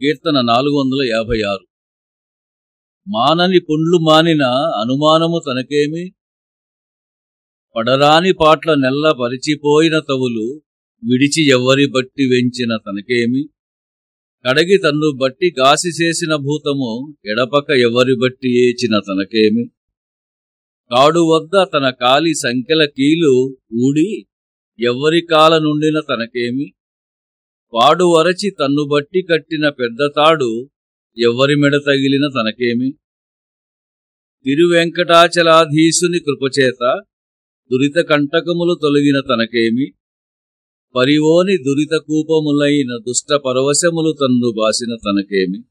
కీర్తన నాలుగు వందల యాభై ఆరు. మానని పుండ్లు మానిన అనుమానము తనకేమి? పడరాని పాట్ల నెల్ల పరిచిపోయిన తవులు విడిచి ఎవ్వరి బట్టి వెంచిన తనకేమి? కడగి తన్ను బట్టి గాసి చేసిన భూతము ఎడపక ఎవరి బట్టి ఏచిన తనకేమి? కాడు వద్ద తన కాలి సంఖ్యల కీలు ఊడి ఎవ్వరి కాల నుండిన తనకేమి? వాడు వరచి తన్ను బట్టి కట్టిన పెద్ద తాడు ఎవ్వరి మెడ తగిలిన తనకేమి? తిరువెంకటాచలాధీసుని కృపచేత దురిత కంటకములు తొలగిన తనకేమి? పరివోని దురిత కూపములైన దుష్ట పరవశములు తన్ను బాసిన తనకేమి?